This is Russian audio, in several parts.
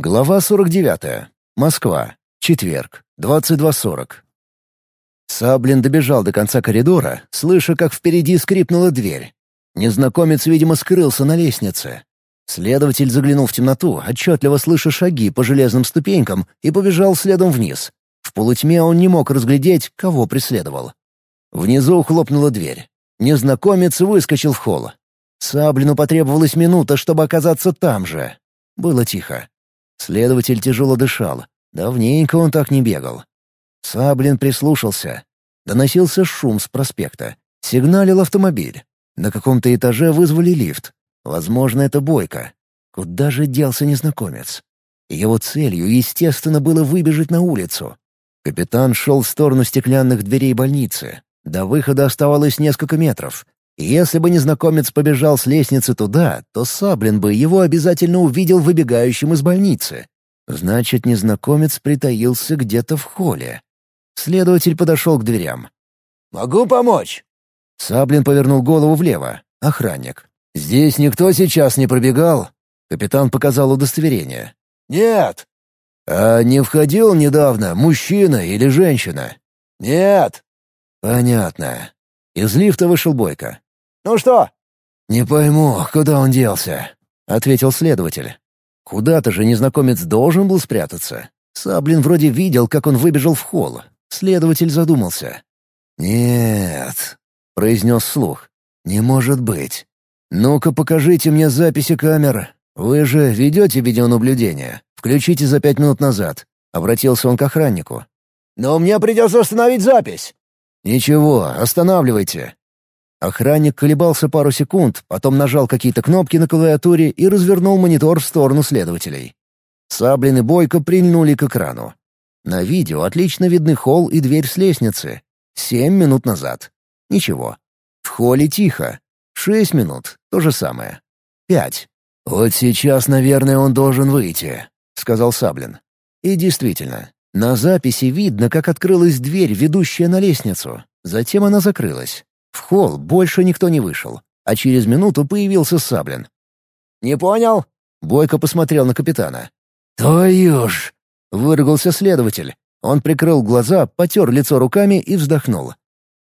Глава 49. Москва. Четверг. 22.40. Саблин добежал до конца коридора, слыша, как впереди скрипнула дверь. Незнакомец, видимо, скрылся на лестнице. Следователь заглянул в темноту, отчетливо слыша шаги по железным ступенькам, и побежал следом вниз. В полутьме он не мог разглядеть, кого преследовал. Внизу хлопнула дверь. Незнакомец выскочил в холл. Саблину потребовалась минута, чтобы оказаться там же. Было тихо. Следователь тяжело дышал. Давненько он так не бегал. Саблин прислушался. Доносился шум с проспекта. Сигналил автомобиль. На каком-то этаже вызвали лифт. Возможно, это Бойко. Куда же делся незнакомец? Его целью, естественно, было выбежать на улицу. Капитан шел в сторону стеклянных дверей больницы. До выхода оставалось несколько метров. Если бы незнакомец побежал с лестницы туда, то Саблин бы его обязательно увидел выбегающим из больницы. Значит, незнакомец притаился где-то в холле. Следователь подошел к дверям. «Могу помочь?» Саблин повернул голову влево. Охранник. «Здесь никто сейчас не пробегал?» Капитан показал удостоверение. «Нет». «А не входил недавно мужчина или женщина?» «Нет». «Понятно». Из лифта вышел Бойко. «Ну что?» «Не пойму, куда он делся», — ответил следователь. Куда-то же незнакомец должен был спрятаться. Саблин вроде видел, как он выбежал в холл. Следователь задумался. «Нет», — произнес слух. «Не может быть. Ну-ка покажите мне записи камер. Вы же ведете видеонаблюдение. Включите за пять минут назад». Обратился он к охраннику. «Но мне придется остановить запись». «Ничего, останавливайте. Охранник колебался пару секунд, потом нажал какие-то кнопки на клавиатуре и развернул монитор в сторону следователей. Саблин и Бойко прильнули к экрану. На видео отлично видны холл и дверь с лестницы. Семь минут назад. Ничего. В холле тихо. Шесть минут. То же самое. Пять. «Вот сейчас, наверное, он должен выйти», — сказал Саблин. И действительно, на записи видно, как открылась дверь, ведущая на лестницу. Затем она закрылась. В холл больше никто не вышел, а через минуту появился Саблин. «Не понял?» — Бойко посмотрел на капитана. «Твою ж!» — выругался следователь. Он прикрыл глаза, потер лицо руками и вздохнул.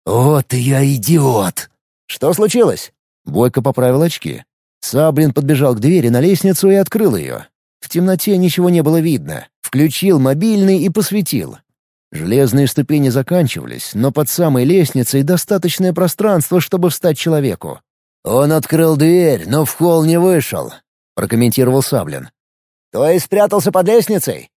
«Вот я идиот!» «Что случилось?» Бойко поправил очки. Саблин подбежал к двери на лестницу и открыл ее. В темноте ничего не было видно. Включил мобильный и посветил. Железные ступени заканчивались, но под самой лестницей достаточное пространство, чтобы встать человеку. «Он открыл дверь, но в холл не вышел», — прокомментировал Саблин. «То есть спрятался под лестницей?»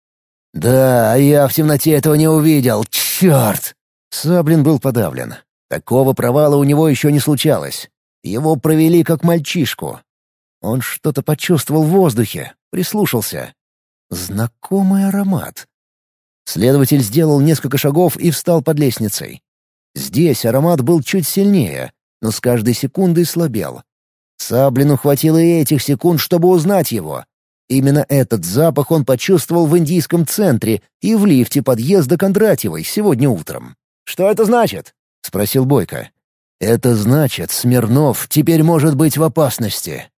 «Да, я в темноте этого не увидел. Черт!» Саблин был подавлен. Такого провала у него еще не случалось. Его провели как мальчишку. Он что-то почувствовал в воздухе, прислушался. Знакомый аромат. Следователь сделал несколько шагов и встал под лестницей. Здесь аромат был чуть сильнее, но с каждой секундой слабел. Саблину хватило и этих секунд, чтобы узнать его. Именно этот запах он почувствовал в индийском центре и в лифте подъезда Кондратьевой сегодня утром. «Что это значит?» — спросил Бойко. «Это значит, Смирнов теперь может быть в опасности»,